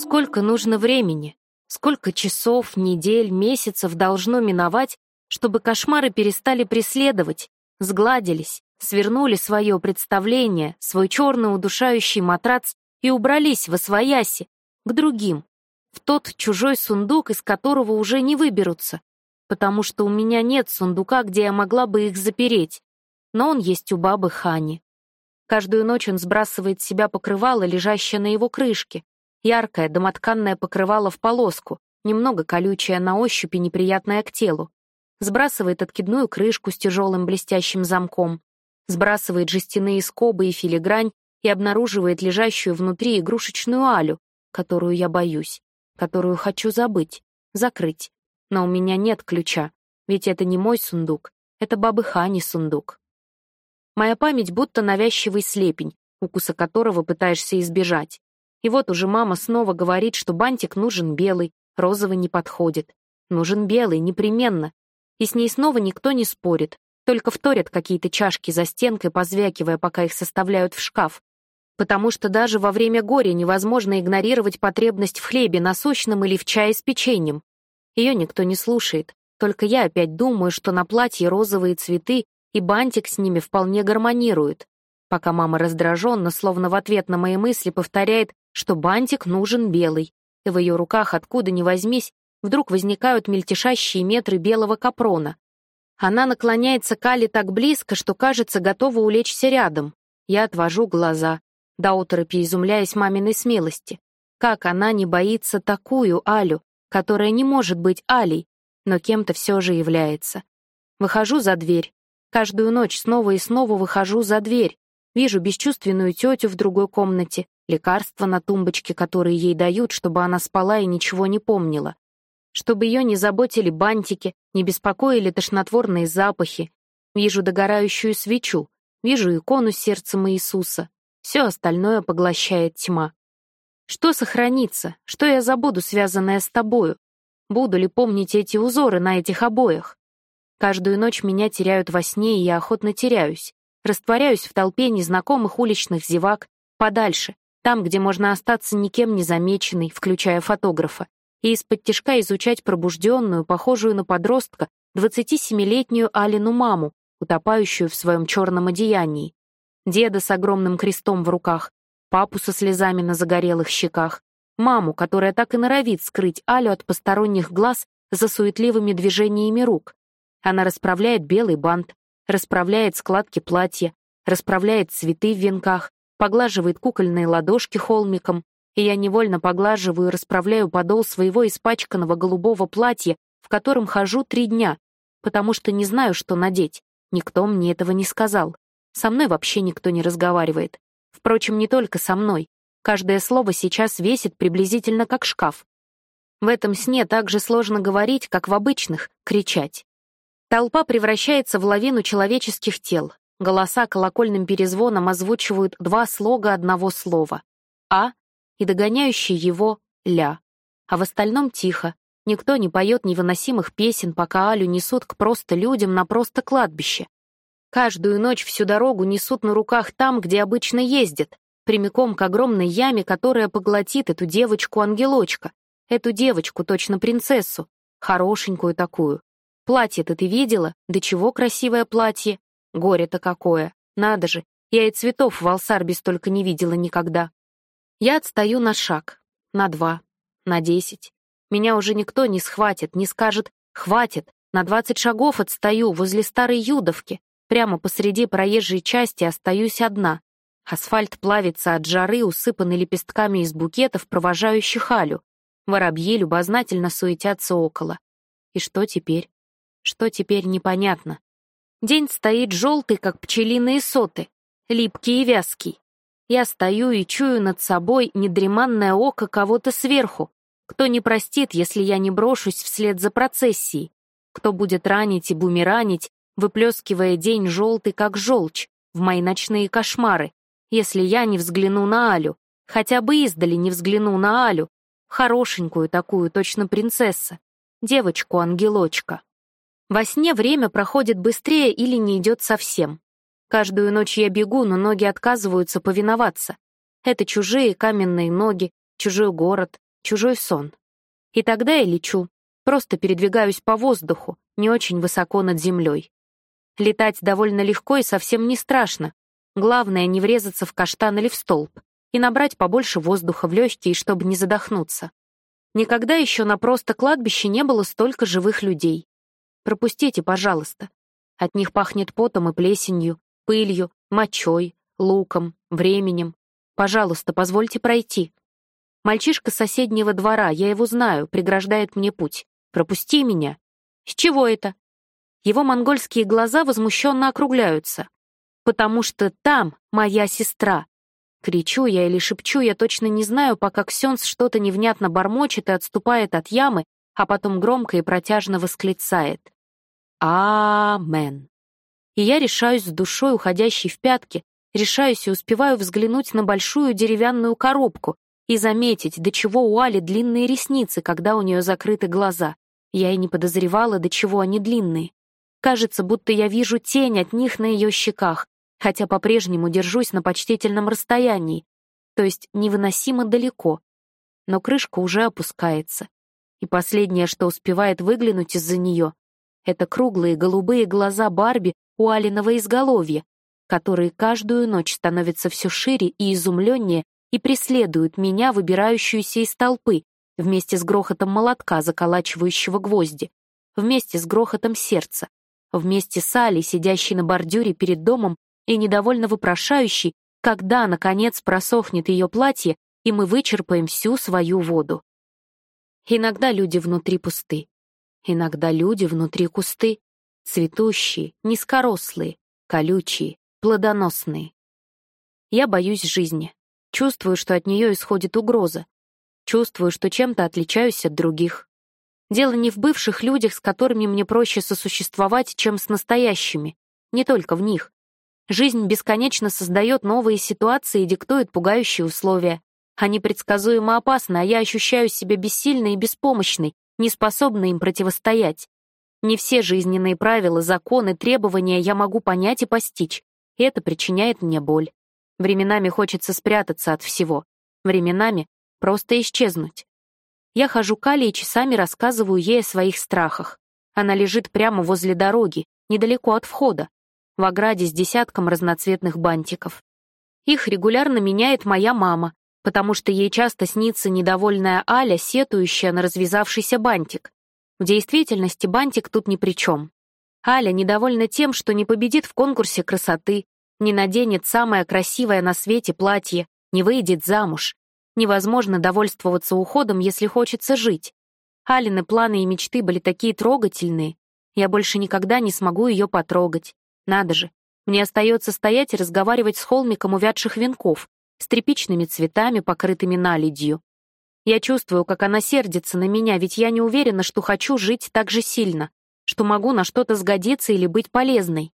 Сколько нужно времени, сколько часов, недель, месяцев должно миновать, чтобы кошмары перестали преследовать, сгладились, свернули свое представление, свой черный удушающий матрац и убрались во свояси, к другим, в тот чужой сундук, из которого уже не выберутся, потому что у меня нет сундука, где я могла бы их запереть, но он есть у бабы Хани. Каждую ночь он сбрасывает с себя покрывало, лежащее на его крышке, яркое домотканное покрывало в полоску, немного колючее на ощупь и неприятное к телу, сбрасывает откидную крышку с тяжелым блестящим замком, сбрасывает жестяные скобы и филигрань и обнаруживает лежащую внутри игрушечную Алю, которую я боюсь, которую хочу забыть, закрыть. Но у меня нет ключа, ведь это не мой сундук, это бабы Хани сундук. Моя память будто навязчивый слепень, укуса которого пытаешься избежать. И вот уже мама снова говорит, что бантик нужен белый, розовый не подходит. Нужен белый, непременно. И с ней снова никто не спорит, только вторят какие-то чашки за стенкой, позвякивая, пока их составляют в шкаф. Потому что даже во время горя невозможно игнорировать потребность в хлебе насущном или в чае с печеньем. Ее никто не слушает. Только я опять думаю, что на платье розовые цветы и бантик с ними вполне гармонируют. Пока мама раздраженно, словно в ответ на мои мысли, повторяет, что бантик нужен белый. И в ее руках, откуда ни возьмись, вдруг возникают мельтешащие метры белого капрона. Она наклоняется к Али так близко, что, кажется, готова улечься рядом. Я отвожу глаза, до оторопи изумляясь маминой смелости. Как она не боится такую Алю, которая не может быть Алей, но кем-то все же является. Выхожу за дверь. Каждую ночь снова и снова выхожу за дверь. Вижу бесчувственную тетю в другой комнате, лекарства на тумбочке, которые ей дают, чтобы она спала и ничего не помнила чтобы ее не заботили бантики, не беспокоили тошнотворные запахи. Вижу догорающую свечу, вижу икону сердцем Иисуса. Все остальное поглощает тьма. Что сохранится? Что я забуду, связанное с тобою? Буду ли помнить эти узоры на этих обоях? Каждую ночь меня теряют во сне, и я охотно теряюсь. Растворяюсь в толпе незнакомых уличных зевак, подальше, там, где можно остаться никем не замеченной, включая фотографа и из-под тишка изучать пробужденную, похожую на подростка, 27-летнюю Алину маму, утопающую в своем черном одеянии, деда с огромным крестом в руках, папу со слезами на загорелых щеках, маму, которая так и норовит скрыть Алю от посторонних глаз за суетливыми движениями рук. Она расправляет белый бант, расправляет складки платья, расправляет цветы в венках, поглаживает кукольные ладошки холмиком, и я невольно поглаживаю и расправляю подол своего испачканного голубого платья, в котором хожу три дня, потому что не знаю, что надеть. Никто мне этого не сказал. Со мной вообще никто не разговаривает. Впрочем, не только со мной. Каждое слово сейчас весит приблизительно как шкаф. В этом сне так же сложно говорить, как в обычных, кричать. Толпа превращается в лавину человеческих тел. Голоса колокольным перезвоном озвучивают два слога одного слова. А и догоняющий его ля. А в остальном тихо. Никто не поет невыносимых песен, пока Алю несут к просто людям на просто кладбище. Каждую ночь всю дорогу несут на руках там, где обычно ездят, прямиком к огромной яме, которая поглотит эту девочку-ангелочка, эту девочку, точно принцессу, хорошенькую такую. Платье-то ты видела? Да чего красивое платье? Горе-то какое. Надо же, я и цветов в Алсарбе столько не видела никогда. Я отстаю на шаг, на два, на десять. Меня уже никто не схватит, не скажет «хватит». На двадцать шагов отстаю возле старой Юдовки. Прямо посреди проезжей части остаюсь одна. Асфальт плавится от жары, усыпанный лепестками из букетов, провожающих Алю. Воробьи любознательно суетятся около. И что теперь? Что теперь, непонятно. День стоит желтый, как пчелиные соты, липкий и вязкий. Я стою и чую над собой недреманное око кого-то сверху, кто не простит, если я не брошусь вслед за процессией, кто будет ранить и бумеранить, выплескивая день желтый, как желчь, в мои ночные кошмары, если я не взгляну на Алю, хотя бы издали не взгляну на Алю, хорошенькую такую, точно принцесса, девочку-ангелочка. Во сне время проходит быстрее или не идет совсем. Каждую ночь я бегу, но ноги отказываются повиноваться. Это чужие каменные ноги, чужой город, чужой сон. И тогда я лечу, просто передвигаюсь по воздуху, не очень высоко над землей. Летать довольно легко и совсем не страшно. Главное, не врезаться в каштан или в столб и набрать побольше воздуха в легкие, чтобы не задохнуться. Никогда еще на просто кладбище не было столько живых людей. Пропустите, пожалуйста. От них пахнет потом и плесенью, пылью, мочой, луком, временем. Пожалуйста, позвольте пройти. Мальчишка соседнего двора, я его знаю, преграждает мне путь. Пропусти меня. С чего это? Его монгольские глаза возмущенно округляются. Потому что там моя сестра. Кричу я или шепчу, я точно не знаю, пока Ксенс что-то невнятно бормочет и отступает от ямы, а потом громко и протяжно восклицает. Амен. И я решаюсь с душой, уходящей в пятки, решаюсь и успеваю взглянуть на большую деревянную коробку и заметить, до чего у Али длинные ресницы, когда у нее закрыты глаза. Я и не подозревала, до чего они длинные. Кажется, будто я вижу тень от них на ее щеках, хотя по-прежнему держусь на почтительном расстоянии, то есть невыносимо далеко. Но крышка уже опускается. И последнее, что успевает выглянуть из-за нее, это круглые голубые глаза Барби у Алиного изголовья, которые каждую ночь становятся все шире и изумленнее и преследуют меня, выбирающуюся из толпы, вместе с грохотом молотка, заколачивающего гвозди, вместе с грохотом сердца, вместе с Али, сидящей на бордюре перед домом и недовольно вопрошающей, когда, наконец, просохнет ее платье, и мы вычерпаем всю свою воду. Иногда люди внутри пусты. Иногда люди внутри кусты, цветущие, низкорослые, колючие, плодоносные. Я боюсь жизни. Чувствую, что от нее исходит угроза. Чувствую, что чем-то отличаюсь от других. Дело не в бывших людях, с которыми мне проще сосуществовать, чем с настоящими. Не только в них. Жизнь бесконечно создает новые ситуации и диктует пугающие условия. Они предсказуемо опасны, а я ощущаю себя бессильной и беспомощной, не способна им противостоять. Не все жизненные правила, законы, требования я могу понять и постичь, и это причиняет мне боль. Временами хочется спрятаться от всего, временами просто исчезнуть. Я хожу к Али и часами рассказываю ей о своих страхах. Она лежит прямо возле дороги, недалеко от входа, в ограде с десятком разноцветных бантиков. Их регулярно меняет моя мама, потому что ей часто снится недовольная Аля, сетующая на развязавшийся бантик. В действительности бантик тут ни при чем. Аля недовольна тем, что не победит в конкурсе красоты, не наденет самое красивое на свете платье, не выйдет замуж. Невозможно довольствоваться уходом, если хочется жить. Алины планы и мечты были такие трогательные. Я больше никогда не смогу ее потрогать. Надо же, мне остается стоять и разговаривать с холмиком увядших венков, с тряпичными цветами, покрытыми наледью. Я чувствую, как она сердится на меня, ведь я не уверена, что хочу жить так же сильно, что могу на что-то сгодиться или быть полезной.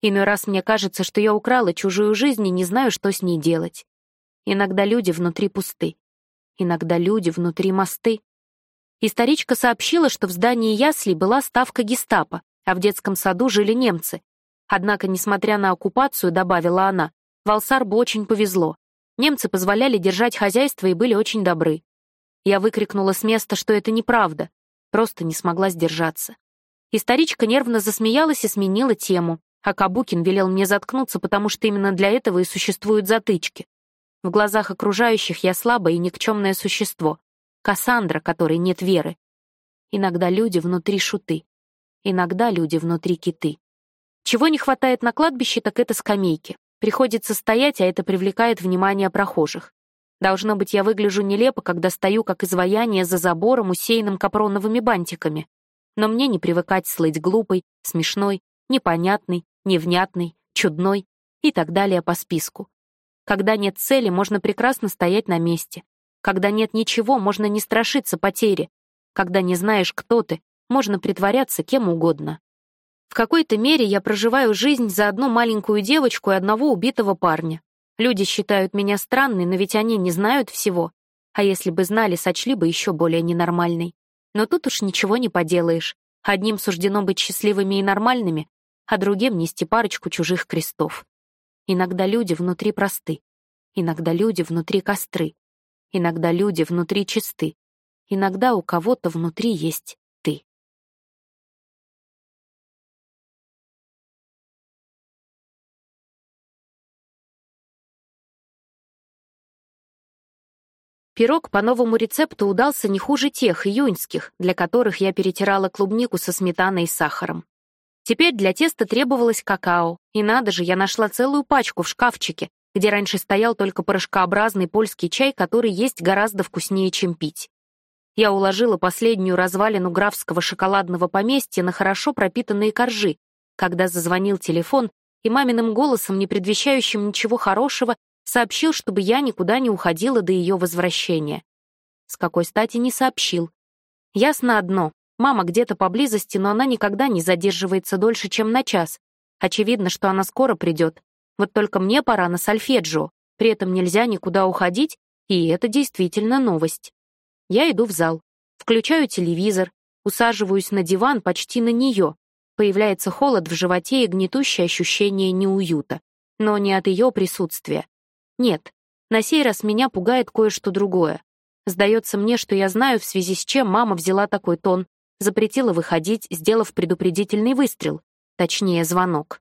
Иной раз мне кажется, что я украла чужую жизнь и не знаю, что с ней делать. Иногда люди внутри пусты. Иногда люди внутри мосты. Историчка сообщила, что в здании яслей была ставка гестапо, а в детском саду жили немцы. Однако, несмотря на оккупацию, добавила она, Валсарбу очень повезло. Немцы позволяли держать хозяйство и были очень добры. Я выкрикнула с места, что это неправда, просто не смогла сдержаться. Историчка нервно засмеялась и сменила тему, а Кабукин велел мне заткнуться, потому что именно для этого и существуют затычки. В глазах окружающих я слабое и никчемное существо, Кассандра, которой нет веры. Иногда люди внутри шуты, иногда люди внутри киты. Чего не хватает на кладбище, так это скамейки. Приходится стоять, а это привлекает внимание прохожих. Должно быть, я выгляжу нелепо, когда стою как изваяние за забором, усеянным капроновыми бантиками. Но мне не привыкать слыть глупой, смешной, непонятной, невнятной, чудной и так далее по списку. Когда нет цели, можно прекрасно стоять на месте. Когда нет ничего, можно не страшиться потери. Когда не знаешь, кто ты, можно притворяться кем угодно. В какой-то мере я проживаю жизнь за одну маленькую девочку и одного убитого парня. Люди считают меня странной, но ведь они не знают всего. А если бы знали, сочли бы еще более ненормальной. Но тут уж ничего не поделаешь. Одним суждено быть счастливыми и нормальными, а другим нести парочку чужих крестов. Иногда люди внутри просты. Иногда люди внутри костры. Иногда люди внутри чисты. иногда у кого-то внутри есть Пирог по новому рецепту удался не хуже тех июньских, для которых я перетирала клубнику со сметаной и сахаром. Теперь для теста требовалось какао, и надо же, я нашла целую пачку в шкафчике, где раньше стоял только порошкообразный польский чай, который есть гораздо вкуснее, чем пить. Я уложила последнюю развалину графского шоколадного поместья на хорошо пропитанные коржи, когда зазвонил телефон, и маминым голосом, не предвещающим ничего хорошего, Сообщил, чтобы я никуда не уходила до ее возвращения. С какой стати не сообщил. Ясно одно. Мама где-то поблизости, но она никогда не задерживается дольше, чем на час. Очевидно, что она скоро придет. Вот только мне пора на сольфеджио. При этом нельзя никуда уходить, и это действительно новость. Я иду в зал. Включаю телевизор, усаживаюсь на диван почти на нее. Появляется холод в животе и гнетущее ощущение неуюта. Но не от ее присутствия. Нет, на сей раз меня пугает кое-что другое. Сдается мне, что я знаю, в связи с чем мама взяла такой тон, запретила выходить, сделав предупредительный выстрел, точнее, звонок.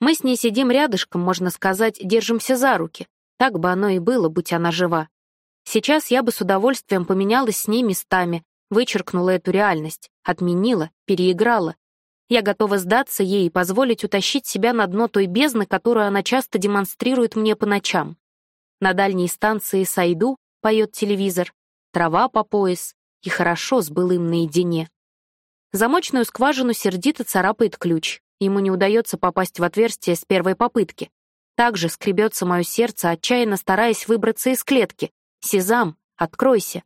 Мы с ней сидим рядышком, можно сказать, держимся за руки. Так бы оно и было, будь она жива. Сейчас я бы с удовольствием поменялась с ней местами, вычеркнула эту реальность, отменила, переиграла. Я готова сдаться ей и позволить утащить себя на дно той бездны, которую она часто демонстрирует мне по ночам. На дальней станции Сайду поет телевизор, трава по пояс, и хорошо с былым наедине. Замочную скважину сердито царапает ключ. Ему не удается попасть в отверстие с первой попытки. Также скребется мое сердце, отчаянно стараясь выбраться из клетки. «Сезам, откройся!»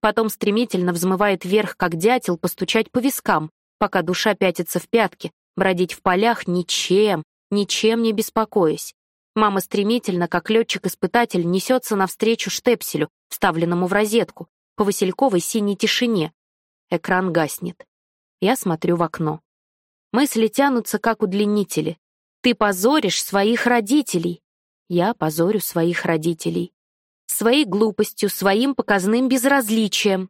Потом стремительно взмывает вверх, как дятел, постучать по вискам, пока душа пятится в пятки, бродить в полях ничем, ничем не беспокоясь. Мама стремительно, как летчик-испытатель, несется навстречу штепселю, вставленному в розетку, по васильковой синей тишине. Экран гаснет. Я смотрю в окно. Мысли тянутся, как удлинители. Ты позоришь своих родителей. Я позорю своих родителей. Своей глупостью, своим показным безразличием.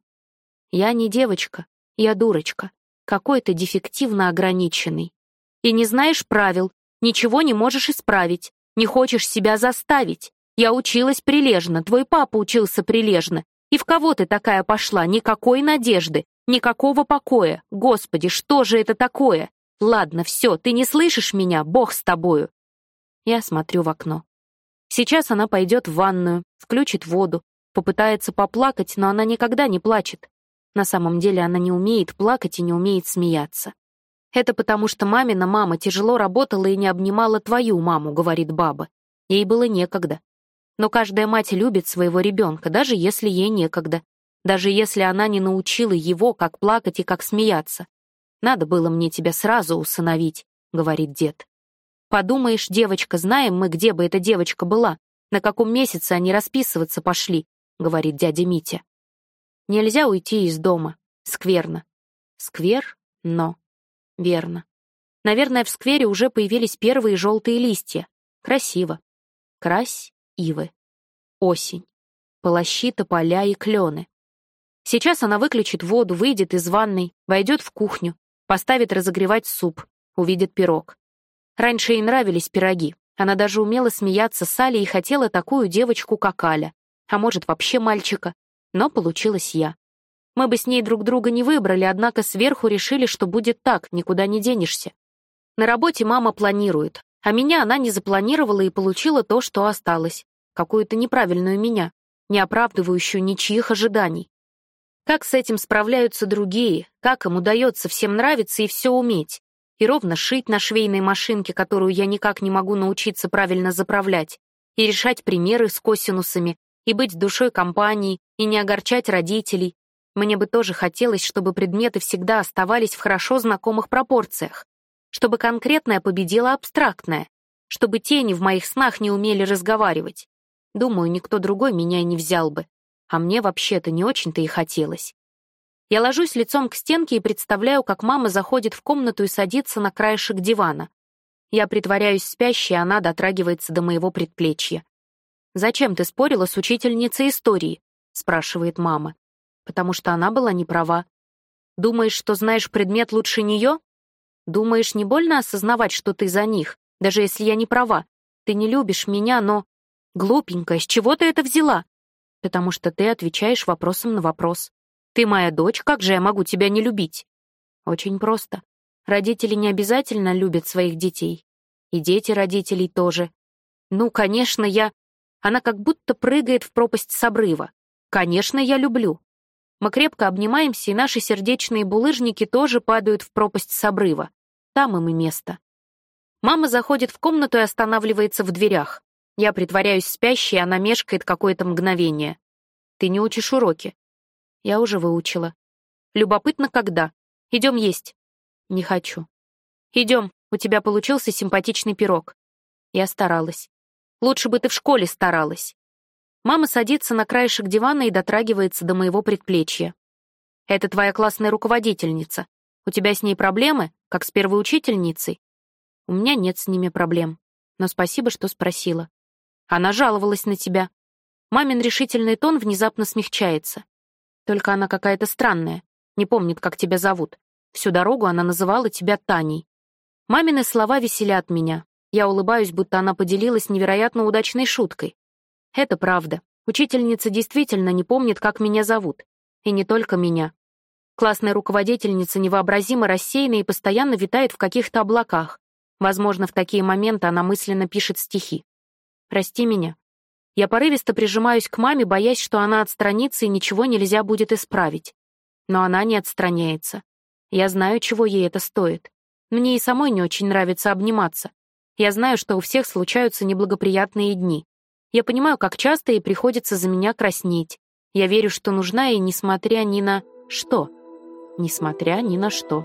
Я не девочка, я дурочка какой-то дефективно ограниченный. И не знаешь правил, ничего не можешь исправить, не хочешь себя заставить. Я училась прилежно, твой папа учился прилежно. И в кого ты такая пошла? Никакой надежды, никакого покоя. Господи, что же это такое? Ладно, все, ты не слышишь меня, Бог с тобою. Я смотрю в окно. Сейчас она пойдет в ванную, включит воду, попытается поплакать, но она никогда не плачет. На самом деле она не умеет плакать и не умеет смеяться. «Это потому, что мамина мама тяжело работала и не обнимала твою маму», — говорит баба. Ей было некогда. Но каждая мать любит своего ребенка, даже если ей некогда. Даже если она не научила его, как плакать и как смеяться. «Надо было мне тебя сразу усыновить», — говорит дед. «Подумаешь, девочка, знаем мы, где бы эта девочка была, на каком месяце они расписываться пошли», — говорит дядя Митя. Нельзя уйти из дома. Скверно. Сквер, но. Верно. Наверное, в сквере уже появились первые желтые листья. Красиво. Крась ивы. Осень. Полощи, тополя и клены. Сейчас она выключит воду, выйдет из ванной, войдет в кухню, поставит разогревать суп, увидит пирог. Раньше ей нравились пироги. Она даже умела смеяться с Алей и хотела такую девочку, как Аля. А может, вообще мальчика но получилась я. Мы бы с ней друг друга не выбрали, однако сверху решили, что будет так, никуда не денешься. На работе мама планирует, а меня она не запланировала и получила то, что осталось. Какую-то неправильную меня, не оправдывающую ничьих ожиданий. Как с этим справляются другие, как им удается всем нравиться и все уметь, и ровно шить на швейной машинке, которую я никак не могу научиться правильно заправлять, и решать примеры с косинусами, и быть душой компании, и не огорчать родителей. Мне бы тоже хотелось, чтобы предметы всегда оставались в хорошо знакомых пропорциях, чтобы конкретное победило абстрактное, чтобы тени в моих снах не умели разговаривать. Думаю, никто другой меня не взял бы, а мне вообще-то не очень-то и хотелось. Я ложусь лицом к стенке и представляю, как мама заходит в комнату и садится на краешек дивана. Я притворяюсь спящей, а она дотрагивается до моего предплечья. «Зачем ты спорила с учительницей истории?» — спрашивает мама. потому что она была не права. Думаешь, что знаешь предмет лучше нее? Думаешь, не больно осознавать, что ты за них, даже если я не права? Ты не любишь меня, но... Глупенькая, с чего ты это взяла? Потому что ты отвечаешь вопросом на вопрос. Ты моя дочь, как же я могу тебя не любить? Очень просто. Родители не обязательно любят своих детей. И дети родителей тоже. Ну, конечно, я... Она как будто прыгает в пропасть с обрыва. Конечно, я люблю. Мы крепко обнимаемся, и наши сердечные булыжники тоже падают в пропасть с обрыва. Там им и место. Мама заходит в комнату и останавливается в дверях. Я притворяюсь спящей, она мешкает какое-то мгновение. Ты не учишь уроки. Я уже выучила. Любопытно, когда. Идем есть. Не хочу. Идем, у тебя получился симпатичный пирог. Я старалась. Лучше бы ты в школе старалась. Мама садится на краешек дивана и дотрагивается до моего предплечья. «Это твоя классная руководительница. У тебя с ней проблемы, как с первой учительницей?» «У меня нет с ними проблем. Но спасибо, что спросила. Она жаловалась на тебя». Мамин решительный тон внезапно смягчается. Только она какая-то странная. Не помнит, как тебя зовут. Всю дорогу она называла тебя Таней. Мамины слова веселят меня. Я улыбаюсь, будто она поделилась невероятно удачной шуткой. Это правда. Учительница действительно не помнит, как меня зовут. И не только меня. Классная руководительница невообразимо рассеяна и постоянно витает в каких-то облаках. Возможно, в такие моменты она мысленно пишет стихи. «Прости меня». Я порывисто прижимаюсь к маме, боясь, что она отстранится и ничего нельзя будет исправить. Но она не отстраняется. Я знаю, чего ей это стоит. Мне и самой не очень нравится обниматься. Я знаю, что у всех случаются неблагоприятные дни. Я понимаю, как часто ей приходится за меня краснеть. Я верю, что нужна ей, несмотря ни на что. Несмотря ни на что.